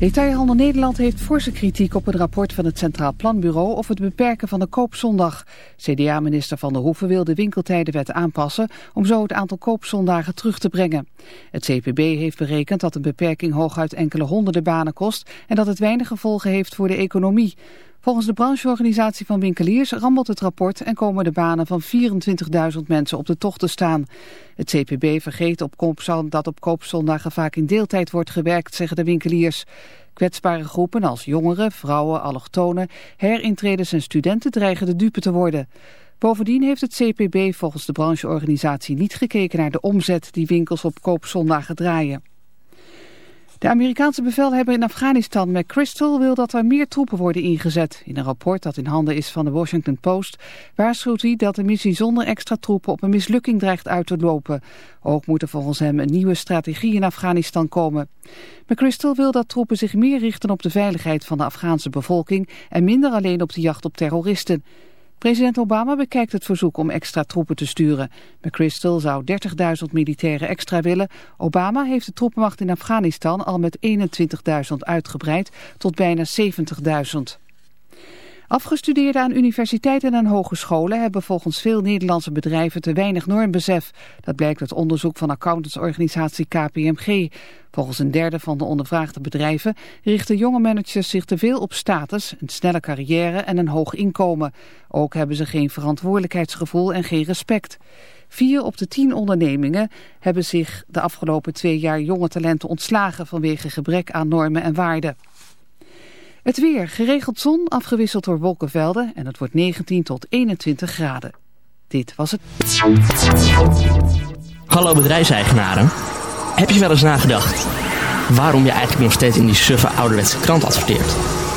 Detailhandel Nederland heeft forse kritiek op het rapport van het Centraal Planbureau over het beperken van de koopzondag. CDA-minister Van der Hoeven wil de winkeltijdenwet aanpassen om zo het aantal koopzondagen terug te brengen. Het CPB heeft berekend dat een beperking hooguit enkele honderden banen kost en dat het weinig gevolgen heeft voor de economie. Volgens de brancheorganisatie van winkeliers rammelt het rapport en komen de banen van 24.000 mensen op de tocht te staan. Het CPB vergeet op dat op koopzondagen vaak in deeltijd wordt gewerkt, zeggen de winkeliers. Kwetsbare groepen als jongeren, vrouwen, allochtonen, herintreders en studenten dreigen de dupe te worden. Bovendien heeft het CPB volgens de brancheorganisatie niet gekeken naar de omzet die winkels op koopzondagen draaien. De Amerikaanse bevelhebber in Afghanistan, McChrystal, wil dat er meer troepen worden ingezet. In een rapport dat in handen is van de Washington Post waarschuwt hij dat de missie zonder extra troepen op een mislukking dreigt uit te lopen. Ook moet er volgens hem een nieuwe strategie in Afghanistan komen. McChrystal wil dat troepen zich meer richten op de veiligheid van de Afghaanse bevolking en minder alleen op de jacht op terroristen. President Obama bekijkt het verzoek om extra troepen te sturen. McChrystal zou 30.000 militairen extra willen. Obama heeft de troepenmacht in Afghanistan al met 21.000 uitgebreid tot bijna 70.000. Afgestudeerden aan universiteiten en hogescholen hebben volgens veel Nederlandse bedrijven te weinig normbesef. Dat blijkt uit onderzoek van accountantsorganisatie KPMG. Volgens een derde van de ondervraagde bedrijven richten jonge managers zich te veel op status, een snelle carrière en een hoog inkomen. Ook hebben ze geen verantwoordelijkheidsgevoel en geen respect. Vier op de tien ondernemingen hebben zich de afgelopen twee jaar jonge talenten ontslagen vanwege gebrek aan normen en waarden. Het weer, geregeld zon, afgewisseld door wolkenvelden en het wordt 19 tot 21 graden. Dit was het. Hallo bedrijfseigenaren. Heb je wel eens nagedacht waarom je eigenlijk nog steeds in die suffe ouderwetse krant adverteert?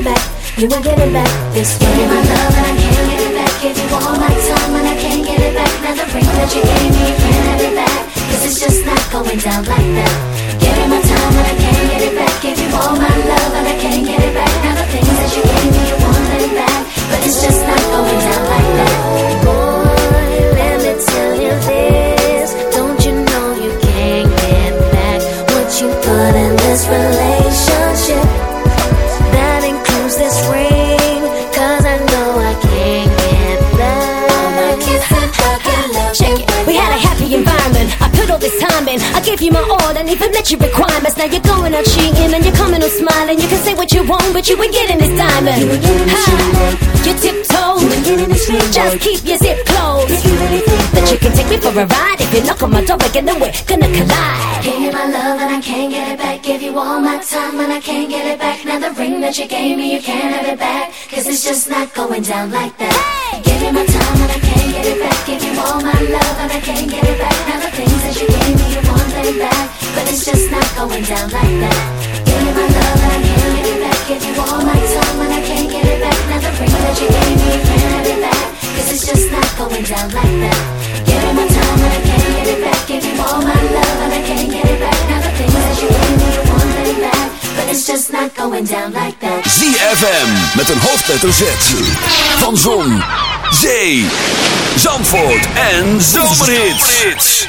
Getting back. You ain't getting back this way. Give you my love and I can't get it back. Give you all my time and I can't get it back. Now the ring that you gave me, you can't have it back. Cause it's just not going down like that. Give you my time and I can't get it back. Give you all my love and I can't get it back. Now the things that you gave me, you want them back. But it's just not going down like that. Boy, let me tell you this. Don't you know you can't get back what you put in this relationship? I gave you my all and even met your requirements. Now you're going out cheating and you're coming on smiling. You can say what you want, but you ain't getting this diamond. You ain't getting this ring. You tiptoe. You ain't getting this. Just keep your zip closed. If you really think that you can take me for a ride, if you knock on my door again, then we're gonna collide. Give you my love and I can't get it back. Give you all my time and I can't get it back. Now the ring that you gave me, you can't have it back. Cause it's just not going down like that. Give you my time and I can't get it back. Give you all my love and I can't get it back. Now the things that you gave me, you want them back. But it's just not going down like that. Give you my love and I can't get it back. Give you all my time and I can't get it back. Now the ring that you gave me, can't have it back. Cause it's just not going down like that. Give you my time and I can't get it back. Give you all my love and I can't get it back. Now the things that you gave me, want them back. But it's just not going down like that. ZFM met een hoofdletter Z. Van Zon, Zee, Zandvoort en Zomerhits.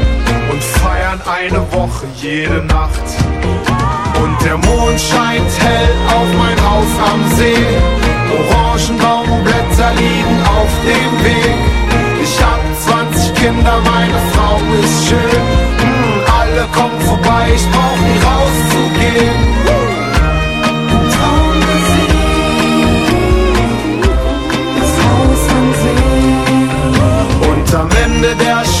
und feiern eine Woche jede Nacht. Und der Mond scheint hell auf mein Haus am See. Orangenbaumblätter liegen auf dem Weg. Ich hab 20 Kinder, meine Frau ist schön. Hm, alle kommen vorbei, ich brauch nicht rauszugehen. Und am Ende der Straße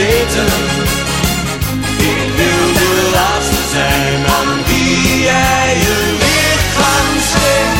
gezeten. Ik wil de laatste zijn aan wie jij je lichaam schenken.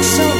dat